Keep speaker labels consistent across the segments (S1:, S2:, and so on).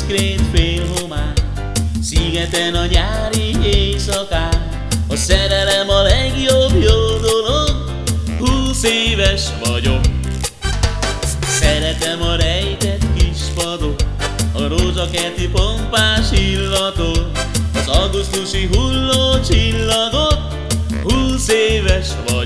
S1: diszkrét félhomály, szigeten a nyári éjszakán. A szerelem a legjobb jó dolog, húsz éves vagyok. Szeretem a rejtett kis padot, a rózsakerti pompás illatot, az augusztusi hulló csillagot, húsz éves vagyok.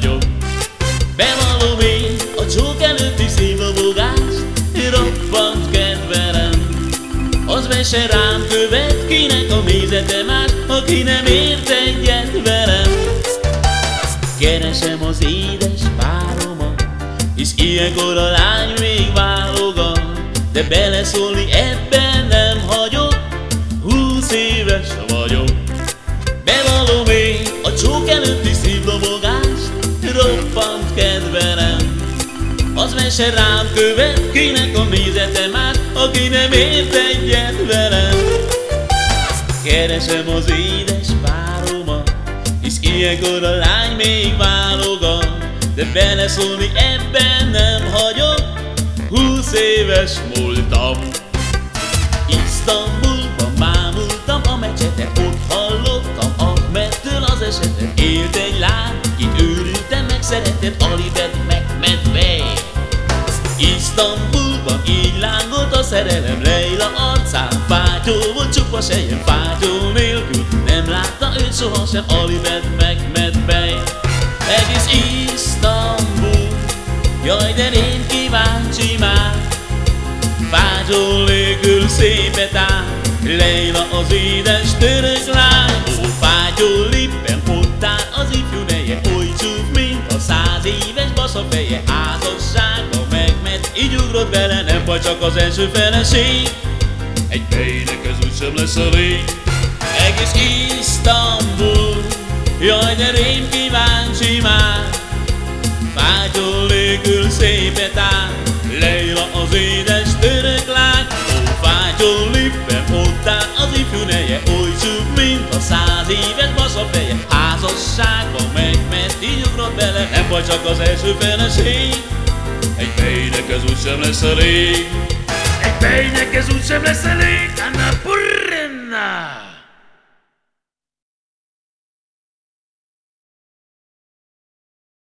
S1: Mese rám követ, kinek a mézete más, aki nem ért egyet velem. Keresem az édes páromat, és ilyenkor a lány még válogat, de beleszólni ebben nem hagyok, húsz éves vagyok. Bevallom én a csók előtti szívdobogást, roppant kedvelem. Az mese rám követ, kinek a mézete más, aki nem ért egyet velem. Keresem az édes páromat, és ilyenkor a lány még válogat, de beleszólni ebben nem hagyok, húsz éves múltam. Isztambulban bámultam a mecsetet, ott hallottam Ahmedtől az esetet. Élt egy lány, kit őrültem, megszeretett, Alibet. Isztambulban így lángolt a szerelem, Leila arcán fátyó volt csupa sejem, fátyó nélkül nem látta őt sohasem, Alibet megmedve. Egész Isztambul, jaj de én kíváncsi már, Fátyol nélkül szépet áll, Leila az édes török lány. Ó, fátyol lippen ott áll az ifjú neje, Oly csúf, mint a száz éves basza feje. Megment, ugrott bele, Nem vagy csak az első feleség. Egy bejnek ez úgysem lesz elég. Egész Isztambul, jaj de rém kíváncsi már, Fátyol nélkül szépet áll, Leila az édes török lány, Ó, fátyol lippen ott áll az ifjú neje, Oly csúf, mint a száz éves basza feje. Házasságban megment, így ugrott bele, Nem vagy csak az első feleség. Egy fejnek ez úgysem lesz elég.
S2: Egy fejnek ez úgysem lesz elég, Anna Purrenna!